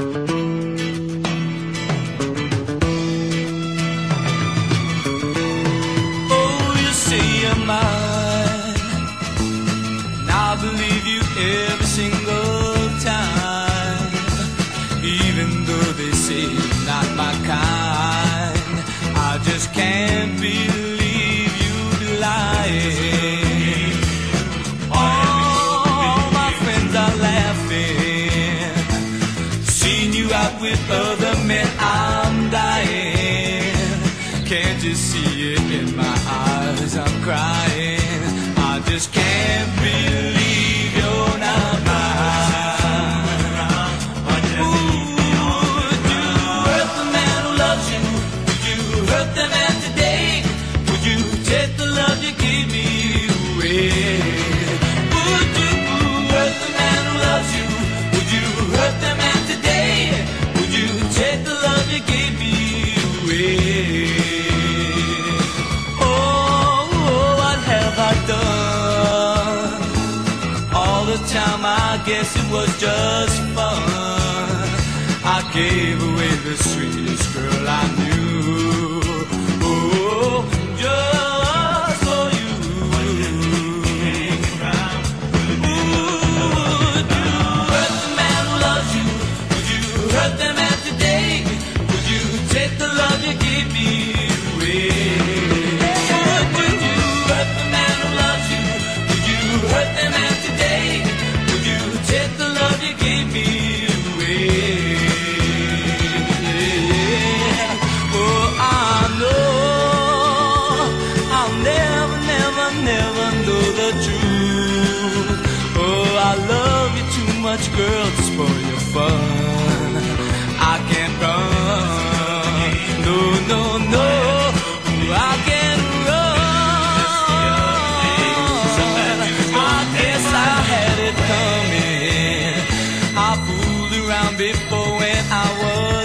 Oh, you say you're mine, and I believe you. with other men. I'm dying. Can't you see it in my eyes? I'm crying. this time I guess it was just fun. I gave away the sweetest I love you too much, girl, just for your fun. I can't run. No, no, no. I can't run. I guess I had it coming. I fooled around before when I was.